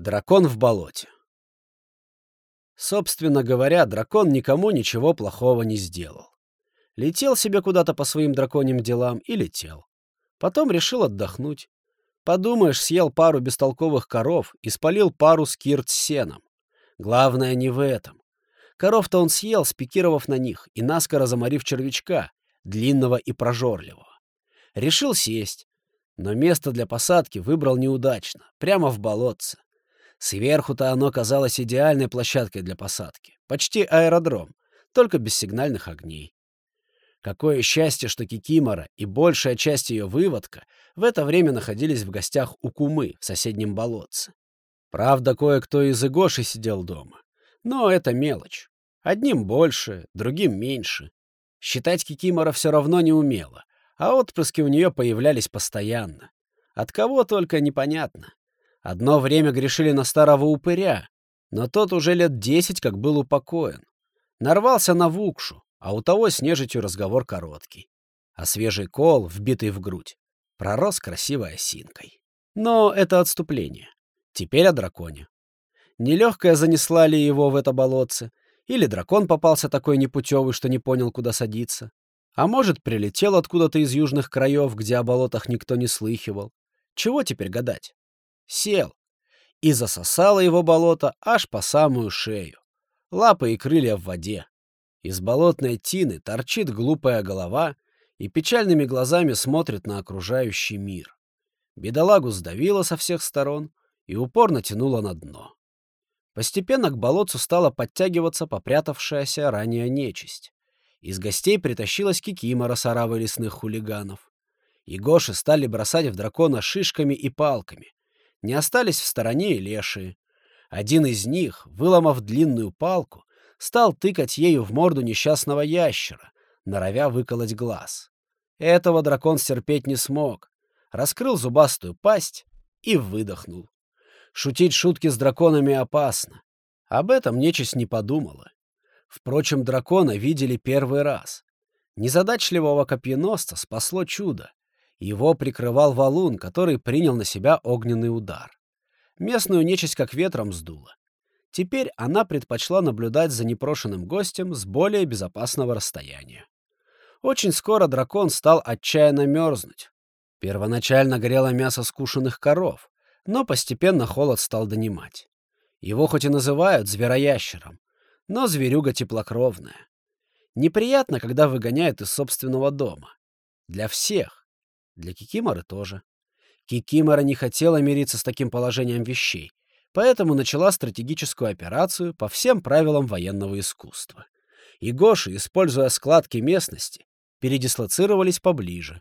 Дракон в болоте. Собственно говоря, дракон никому ничего плохого не сделал. Летел себе куда-то по своим драконьим делам и летел. Потом решил отдохнуть. Подумаешь, съел пару бестолковых коров и спалил пару скирт с сеном. Главное не в этом. Коров-то он съел, спикировав на них и наскоро заморив червячка, длинного и прожорливого. Решил сесть, но место для посадки выбрал неудачно, прямо в болотце. Сверху-то оно казалось идеальной площадкой для посадки. Почти аэродром, только без сигнальных огней. Какое счастье, что Кикимора и большая часть ее выводка в это время находились в гостях у Кумы в соседнем болотце. Правда, кое-кто из Игоши сидел дома. Но это мелочь. Одним больше, другим меньше. Считать Кикимора все равно не умела, а отпрыски у нее появлялись постоянно. От кого только непонятно. Одно время грешили на старого упыря, но тот уже лет десять как был упокоен. Нарвался на Вукшу, а у того с нежитью разговор короткий. А свежий кол, вбитый в грудь, пророс красивой осинкой. Но это отступление. Теперь о драконе. Нелегкая занесла ли его в это болотце, или дракон попался такой непутевый, что не понял, куда садиться. А может, прилетел откуда-то из южных краев, где о болотах никто не слыхивал. Чего теперь гадать? Сел и засосало его болото аж по самую шею. Лапы и крылья в воде. Из болотной тины торчит глупая голова и печальными глазами смотрит на окружающий мир. Бедолагу сдавило со всех сторон и упорно тянуло на дно. Постепенно к болотцу стала подтягиваться попрятавшаяся ранее нечисть. Из гостей притащилась кикимора с лесных хулиганов. И Гоши стали бросать в дракона шишками и палками, не остались в стороне и лешие. Один из них, выломав длинную палку, стал тыкать ею в морду несчастного ящера, норовя выколоть глаз. Этого дракон стерпеть не смог, раскрыл зубастую пасть и выдохнул. Шутить шутки с драконами опасно. Об этом нечисть не подумала. Впрочем, дракона видели первый раз. Незадачливого копьеносца спасло чудо. Его прикрывал валун, который принял на себя огненный удар. Местную нечисть как ветром сдуло. Теперь она предпочла наблюдать за непрошенным гостем с более безопасного расстояния. Очень скоро дракон стал отчаянно мерзнуть. Первоначально горело мясо скушенных коров, но постепенно холод стал донимать. Его хоть и называют звероящером, но зверюга теплокровная. Неприятно, когда выгоняют из собственного дома. Для всех. Для Кикиморы тоже. Кикимора не хотела мириться с таким положением вещей, поэтому начала стратегическую операцию по всем правилам военного искусства. И Гоши, используя складки местности, передислоцировались поближе.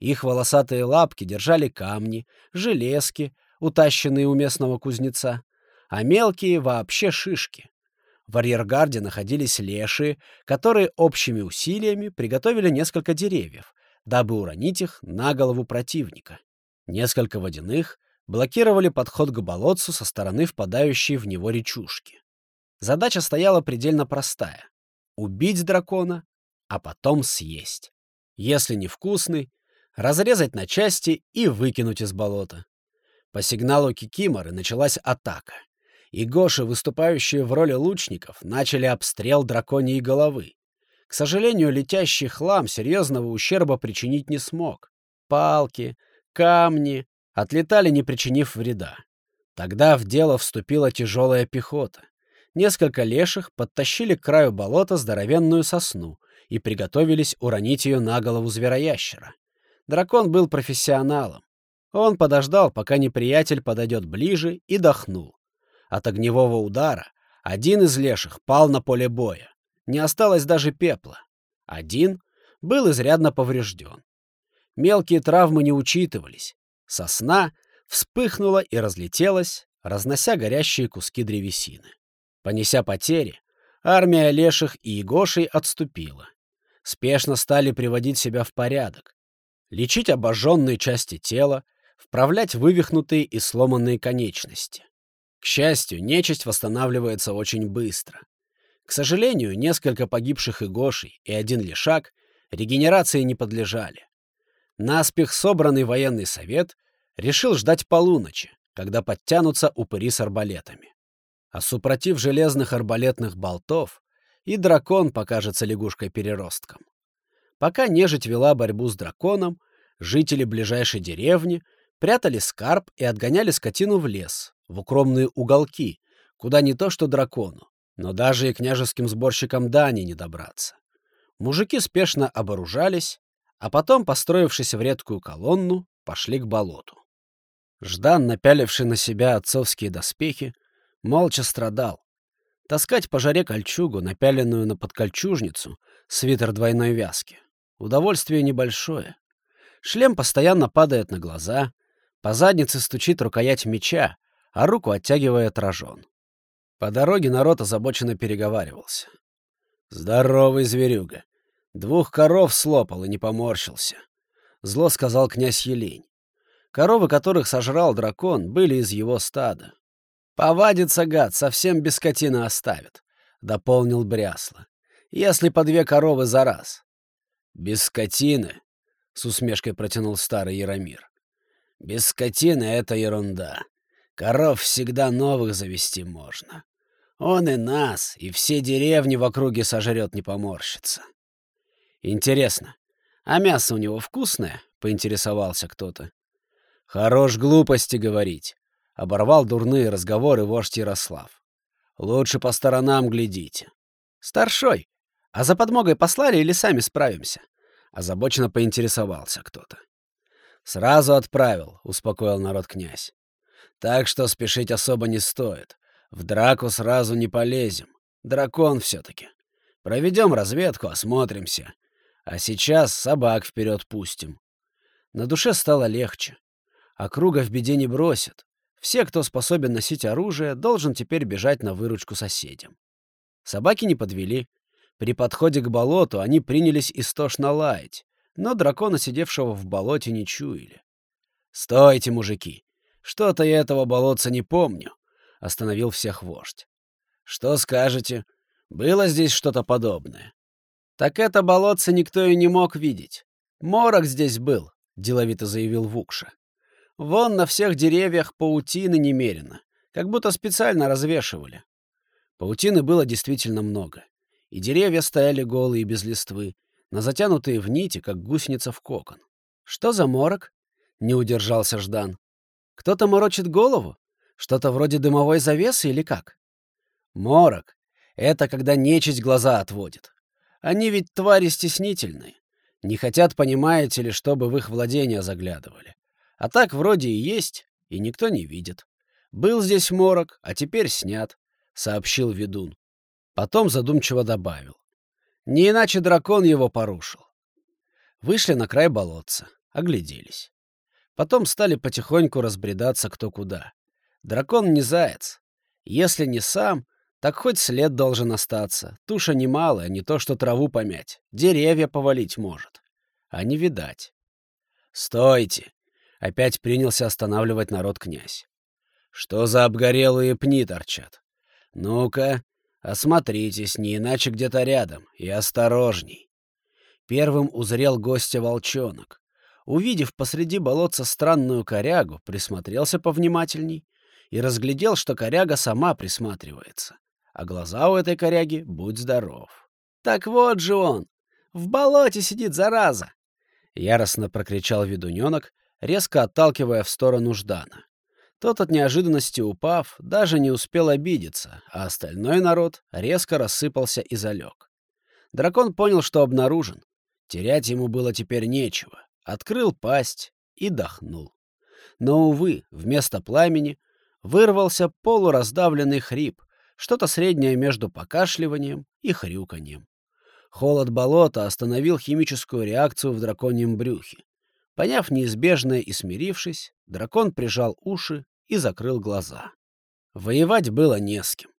Их волосатые лапки держали камни, железки, утащенные у местного кузнеца, а мелкие — вообще шишки. В арьергарде находились лешие, которые общими усилиями приготовили несколько деревьев, дабы уронить их на голову противника. Несколько водяных блокировали подход к болотцу со стороны впадающей в него речушки. Задача стояла предельно простая — убить дракона, а потом съесть. Если невкусный, разрезать на части и выкинуть из болота. По сигналу Кикиморы началась атака, и Гоши, выступающие в роли лучников, начали обстрел драконьей головы. К сожалению, летящий хлам серьезного ущерба причинить не смог. Палки, камни отлетали, не причинив вреда. Тогда в дело вступила тяжелая пехота. Несколько леших подтащили к краю болота здоровенную сосну и приготовились уронить ее на голову звероящера. Дракон был профессионалом. Он подождал, пока неприятель подойдет ближе, и дохнул. От огневого удара один из леших пал на поле боя не осталось даже пепла. Один был изрядно поврежден. Мелкие травмы не учитывались. Сосна вспыхнула и разлетелась, разнося горящие куски древесины. Понеся потери, армия леших и егошей отступила. Спешно стали приводить себя в порядок, лечить обожженные части тела, вправлять вывихнутые и сломанные конечности. К счастью, нечисть восстанавливается очень быстро. К сожалению, несколько погибших игошей и один лишак регенерации не подлежали. Наспех собранный военный совет решил ждать полуночи, когда подтянутся упыри с арбалетами. А супротив железных арбалетных болтов и дракон покажется лягушкой-переростком. Пока нежить вела борьбу с драконом, жители ближайшей деревни прятали скарб и отгоняли скотину в лес, в укромные уголки, куда не то что дракону, но даже и княжеским сборщикам дани не добраться. Мужики спешно оборужались, а потом, построившись в редкую колонну, пошли к болоту. Ждан, напяливший на себя отцовские доспехи, молча страдал. Таскать по жаре кольчугу, напяленную на подкольчужницу, свитер двойной вязки. Удовольствие небольшое. Шлем постоянно падает на глаза, по заднице стучит рукоять меча, а руку оттягивает рожон. По дороге народ озабоченно переговаривался. «Здоровый зверюга! Двух коров слопал и не поморщился!» Зло сказал князь Елень. Коровы, которых сожрал дракон, были из его стада. «Повадится гад, совсем без скотины оставит», — дополнил Брясло. «Если по две коровы за раз». «Без скотины?» — с усмешкой протянул старый Яромир. «Без скотины — это ерунда. Коров всегда новых завести можно. Он и нас, и все деревни в округе сожрет, не поморщится». «Интересно, а мясо у него вкусное?» — поинтересовался кто-то. «Хорош глупости говорить», — оборвал дурные разговоры вождь Ярослав. «Лучше по сторонам глядите». «Старшой, а за подмогой послали или сами справимся?» — озабоченно поинтересовался кто-то. «Сразу отправил», — успокоил народ князь. «Так что спешить особо не стоит. В драку сразу не полезем. Дракон все-таки. Проведем разведку, осмотримся. А сейчас собак вперед пустим». На душе стало легче. Округа в беде не бросит. Все, кто способен носить оружие, должен теперь бежать на выручку соседям. Собаки не подвели. При подходе к болоту они принялись истошно лаять, но дракона, сидевшего в болоте, не чуяли. «Стойте, мужики! Что-то я этого болотца не помню», — остановил всех вождь. «Что скажете? Было здесь что-то подобное?» «Так это болотце никто и не мог видеть. Морок здесь был», — деловито заявил Вукша. Вон на всех деревьях паутины немерено, как будто специально развешивали. Паутины было действительно много. И деревья стояли голые и без листвы, на затянутые в нити, как гусеница в кокон. «Что за морок?» — не удержался Ждан. «Кто-то морочит голову? Что-то вроде дымовой завесы или как?» «Морок — это когда нечисть глаза отводит. Они ведь твари стеснительные. Не хотят, понимаете ли, чтобы в их владения заглядывали. А так вроде и есть, и никто не видит. Был здесь морок, а теперь снят, — сообщил ведун. Потом задумчиво добавил. Не иначе дракон его порушил. Вышли на край болотца, огляделись. Потом стали потихоньку разбредаться кто куда. Дракон не заяц. Если не сам, так хоть след должен остаться. Туша немалая, не то что траву помять. Деревья повалить может. А не видать. «Стойте!» Опять принялся останавливать народ князь. Что за обгорелые пни торчат? Ну-ка, осмотритесь, не иначе где-то рядом, и осторожней. Первым узрел гостя волчонок. Увидев посреди болотца странную корягу, присмотрелся повнимательней и разглядел, что коряга сама присматривается. А глаза у этой коряги будь здоров. «Так вот же он! В болоте сидит, зараза!» Яростно прокричал ведуненок резко отталкивая в сторону Ждана. Тот от неожиданности упав, даже не успел обидеться, а остальной народ резко рассыпался и залег. Дракон понял, что обнаружен. Терять ему было теперь нечего. Открыл пасть и дохнул. Но, увы, вместо пламени вырвался полураздавленный хрип, что-то среднее между покашливанием и хрюканьем. Холод болота остановил химическую реакцию в драконьем брюхе. Поняв неизбежное и смирившись, дракон прижал уши и закрыл глаза. Воевать было не с кем.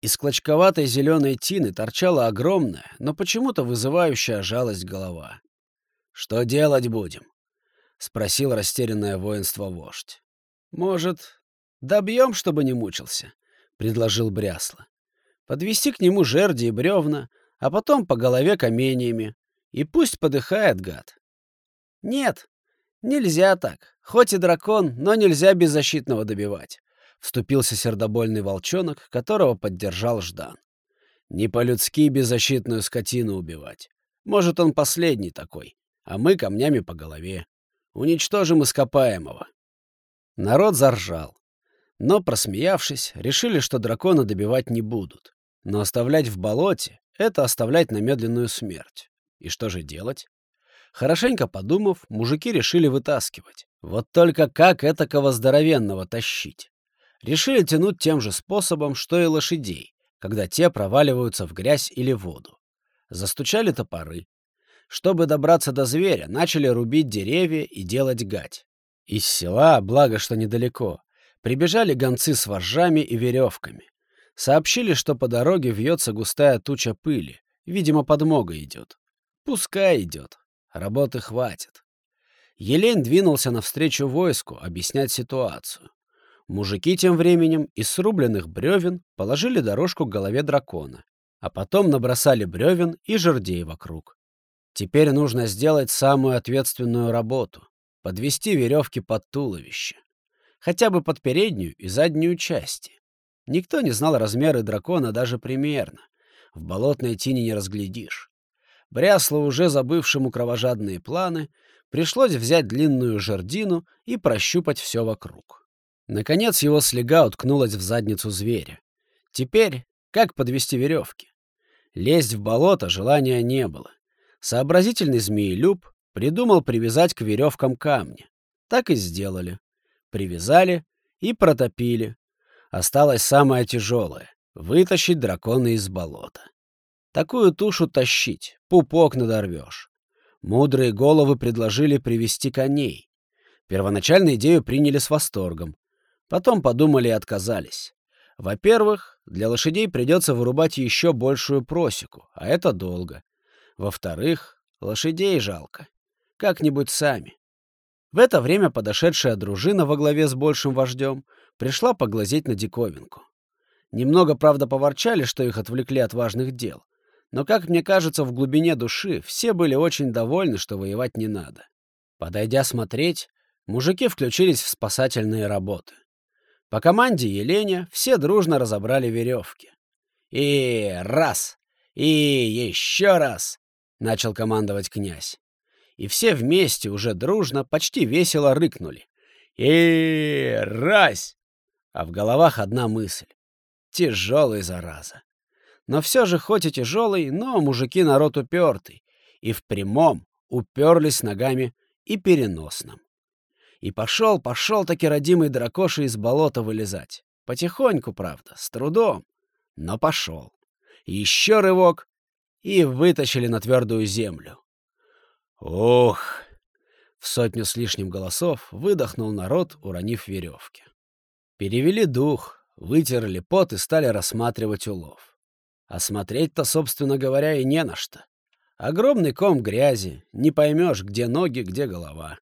Из клочковатой зеленой тины торчала огромная, но почему-то вызывающая жалость голова. «Что делать будем?» — спросил растерянное воинство вождь. «Может, добьем, чтобы не мучился?» — предложил Брясло. «Подвести к нему жерди и бревна, а потом по голове каменьями. И пусть подыхает гад». «Нет, Нельзя так. Хоть и дракон, но нельзя беззащитного добивать. Вступился сердобольный волчонок, которого поддержал Ждан. Не по-людски беззащитную скотину убивать. Может, он последний такой, а мы камнями по голове. Уничтожим ископаемого. Народ заржал. Но, просмеявшись, решили, что дракона добивать не будут. Но оставлять в болоте — это оставлять на медленную смерть. И что же делать? Хорошенько подумав, мужики решили вытаскивать. Вот только как этакого здоровенного тащить? Решили тянуть тем же способом, что и лошадей, когда те проваливаются в грязь или воду. Застучали топоры. Чтобы добраться до зверя, начали рубить деревья и делать гать. Из села, благо что недалеко, прибежали гонцы с вожжами и веревками. Сообщили, что по дороге вьется густая туча пыли. Видимо, подмога идет. Пускай идет. Работы хватит. Елень двинулся навстречу войску объяснять ситуацию. Мужики тем временем из срубленных бревен положили дорожку к голове дракона, а потом набросали бревен и жердей вокруг. Теперь нужно сделать самую ответственную работу — подвести веревки под туловище. Хотя бы под переднюю и заднюю части. Никто не знал размеры дракона даже примерно. В болотной тени не разглядишь. Брясло уже забывшему кровожадные планы, пришлось взять длинную жердину и прощупать все вокруг. Наконец его слега уткнулась в задницу зверя. Теперь как подвести веревки? Лезть в болото желания не было. Сообразительный змеелюб придумал привязать к веревкам камни. Так и сделали. Привязали и протопили. Осталось самое тяжелое — вытащить дракона из болота. Такую тушу тащить, пупок надорвешь. Мудрые головы предложили привести коней. Первоначально идею приняли с восторгом. Потом подумали и отказались. Во-первых, для лошадей придется вырубать еще большую просеку, а это долго. Во-вторых, лошадей жалко. Как-нибудь сами. В это время подошедшая дружина во главе с большим вождем пришла поглазеть на диковинку. Немного, правда, поворчали, что их отвлекли от важных дел. Но, как мне кажется, в глубине души все были очень довольны, что воевать не надо. Подойдя смотреть, мужики включились в спасательные работы. По команде Еленя все дружно разобрали веревки. «И раз! И еще раз!» — начал командовать князь. И все вместе, уже дружно, почти весело рыкнули. «И раз!» А в головах одна мысль. Тяжелый, зараза. Но все же, хоть и тяжелый, но мужики народ упертый. И в прямом уперлись ногами и переносном. И пошел, пошел таки родимый дракоша из болота вылезать. Потихоньку, правда, с трудом, но пошел. Еще рывок, и вытащили на твердую землю. Ох! В сотню с лишним голосов выдохнул народ, уронив веревки. Перевели дух, вытерли пот и стали рассматривать улов. А смотреть-то, собственно говоря, и не на что. Огромный ком грязи, не поймешь, где ноги, где голова.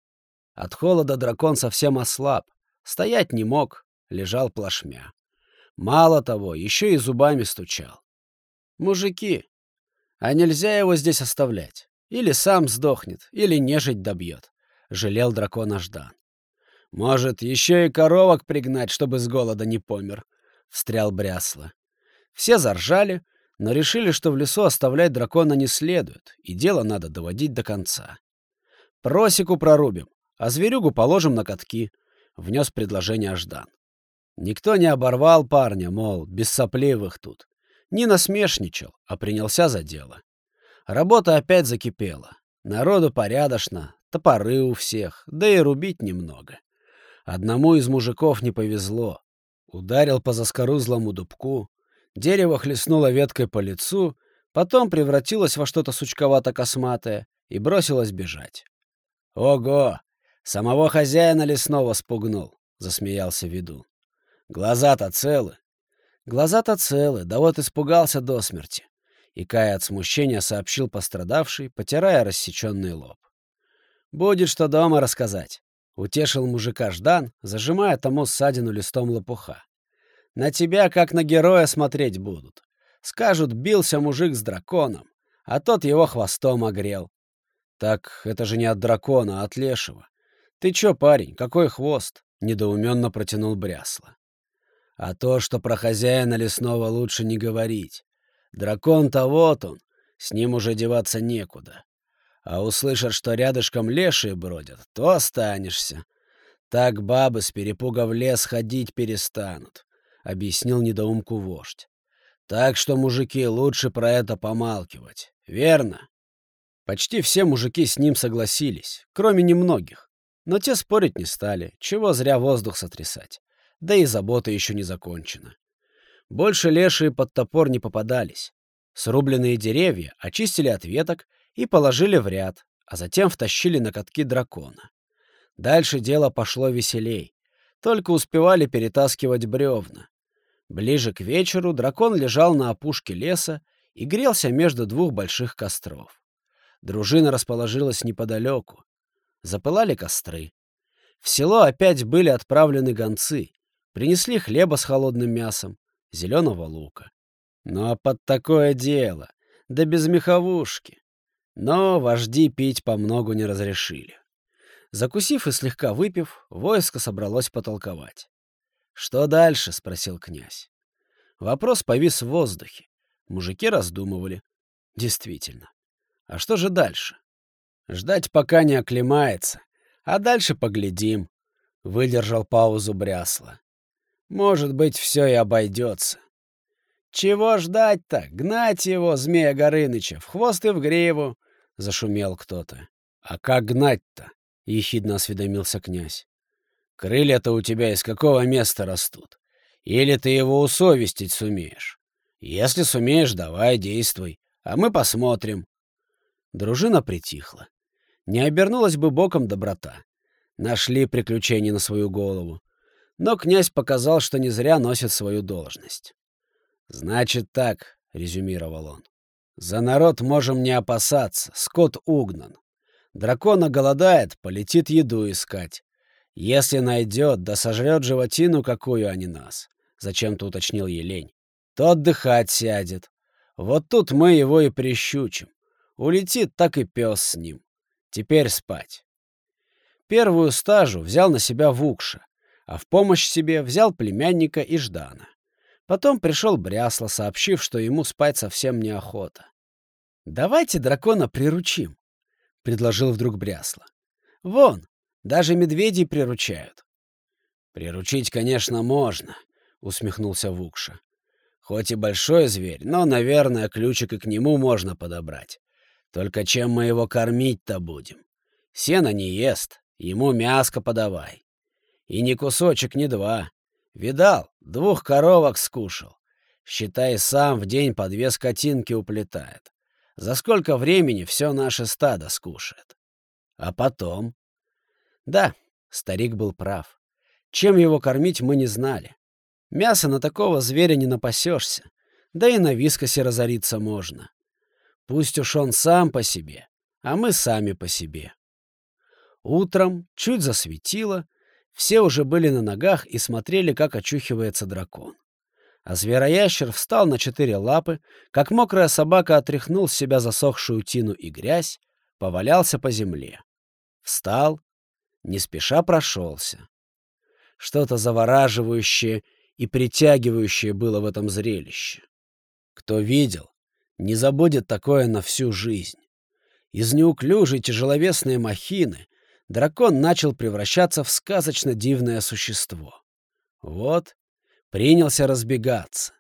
От холода дракон совсем ослаб, стоять не мог, лежал плашмя. Мало того, еще и зубами стучал. Мужики, а нельзя его здесь оставлять. Или сам сдохнет, или нежить добьет, — жалел дракона Ждан. Может, еще и коровок пригнать, чтобы с голода не помер, — встрял Брясло. Все заржали, но решили, что в лесу оставлять дракона не следует, и дело надо доводить до конца. «Просеку прорубим, а зверюгу положим на катки», — внес предложение Ждан. Никто не оборвал парня, мол, без сопливых тут. Не насмешничал, а принялся за дело. Работа опять закипела. Народу порядочно, топоры у всех, да и рубить немного. Одному из мужиков не повезло. Ударил по заскорузлому дубку, Дерево хлестнуло веткой по лицу, потом превратилось во что-то сучковато-косматое и бросилось бежать. «Ого! Самого хозяина лесного спугнул!» — засмеялся ведун. «Глаза-то целы!» «Глаза-то целы, да вот испугался до смерти!» И Кай от смущения сообщил пострадавший, потирая рассеченный лоб. «Будет что дома рассказать», — утешил мужика Ждан, зажимая тому ссадину листом лопуха. На тебя, как на героя, смотреть будут. Скажут, бился мужик с драконом, а тот его хвостом огрел. Так это же не от дракона, а от лешего. «Ты чё, парень, какой хвост?» — недоуменно протянул Брясло. «А то, что про хозяина лесного лучше не говорить. Дракон-то вот он, с ним уже деваться некуда. А услышат, что рядышком лешие бродят, то останешься. Так бабы с перепуга в лес ходить перестанут», — объяснил недоумку вождь. «Так что, мужики, лучше про это помалкивать. Верно?» Почти все мужики с ним согласились, кроме немногих. Но те спорить не стали, чего зря воздух сотрясать. Да и забота еще не закончена. Больше лешие под топор не попадались. Срубленные деревья очистили от веток и положили в ряд, а затем втащили на катки дракона. Дальше дело пошло веселей. Только успевали перетаскивать бревна. Ближе к вечеру дракон лежал на опушке леса и грелся между двух больших костров. Дружина расположилась неподалеку. Запылали костры. В село опять были отправлены гонцы. Принесли хлеба с холодным мясом, зеленого лука. Ну а под такое дело, да без меховушки. Но вожди пить по многу не разрешили. Закусив и слегка выпив, войско собралось потолковать. «Что дальше?» — спросил князь. Вопрос повис в воздухе. Мужики раздумывали. Действительно. А что же дальше? Ждать, пока не оклемается. А дальше поглядим. Выдержал паузу Брясла. Может быть, все и обойдется. Чего ждать-то? Гнать его, змея Горыныча, в хвост и в гриву, — зашумел кто-то. А как гнать-то? — ехидно осведомился князь. Крылья-то у тебя из какого места растут? Или ты его усовестить сумеешь? Если сумеешь, давай, действуй, а мы посмотрим. Дружина притихла. Не обернулась бы боком доброта. Нашли приключения на свою голову. Но князь показал, что не зря носит свою должность. «Значит так», — резюмировал он. «За народ можем не опасаться, скот угнан. Дракона голодает, полетит еду искать. Если найдет, да сожрет животину, какую они нас», — зачем-то уточнил Елень, — «то отдыхать сядет. Вот тут мы его и прищучим. Улетит, так и пес с ним. Теперь спать. Первую стажу взял на себя Вукша, а в помощь себе взял племянника и Ждана. Потом пришел Брясло, сообщив, что ему спать совсем неохота. «Давайте дракона приручим», — предложил вдруг Брясло. «Вон, даже медведей приручают». «Приручить, конечно, можно», — усмехнулся Вукша. «Хоть и большой зверь, но, наверное, ключик и к нему можно подобрать. Только чем мы его кормить-то будем? Сено не ест, ему мяско подавай. И ни кусочек, ни два. Видал, двух коровок скушал. Считай, сам в день по две скотинки уплетает. За сколько времени все наше стадо скушает? А потом? Да, старик был прав. Чем его кормить, мы не знали. Мясо на такого зверя не напасешься. Да и на вискосе разориться можно. Пусть уж он сам по себе, а мы сами по себе. Утром чуть засветило, все уже были на ногах и смотрели, как очухивается дракон. А звероящер встал на четыре лапы, как мокрая собака отряхнул с себя засохшую тину и грязь, повалялся по земле. Встал, не спеша прошелся. Что-то завораживающее и притягивающее было в этом зрелище. Кто видел, не забудет такое на всю жизнь. Из неуклюжей тяжеловесной махины дракон начал превращаться в сказочно дивное существо. Вот, принялся разбегаться.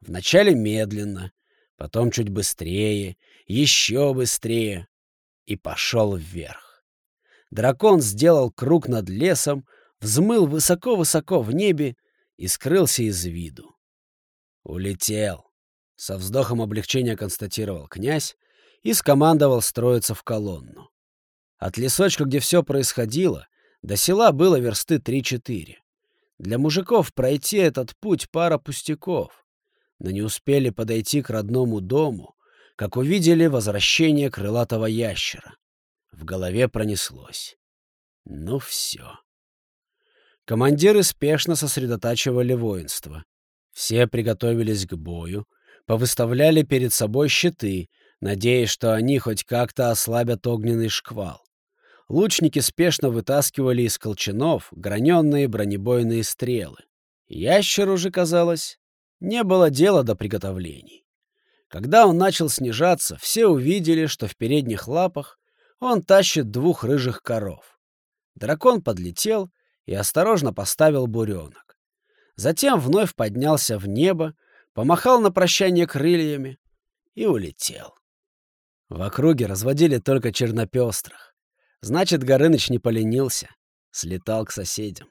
Вначале медленно, потом чуть быстрее, еще быстрее, и пошел вверх. Дракон сделал круг над лесом, взмыл высоко-высоко в небе и скрылся из виду. Улетел. Со вздохом облегчения констатировал князь и скомандовал строиться в колонну. От лесочка, где все происходило, до села было версты три-четыре. Для мужиков пройти этот путь пара пустяков. Но не успели подойти к родному дому, как увидели возвращение крылатого ящера. В голове пронеслось. Ну все. Командиры спешно сосредотачивали воинство. Все приготовились к бою, повыставляли перед собой щиты, надеясь, что они хоть как-то ослабят огненный шквал. Лучники спешно вытаскивали из колчанов граненные бронебойные стрелы. Ящеру же, казалось, не было дела до приготовлений. Когда он начал снижаться, все увидели, что в передних лапах он тащит двух рыжих коров. Дракон подлетел и осторожно поставил буренок. Затем вновь поднялся в небо, помахал на прощание крыльями и улетел. В округе разводили только чернопестрых. Значит, Горыныч не поленился, слетал к соседям.